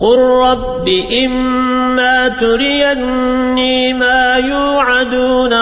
قل رب إما تريني ما يوعدون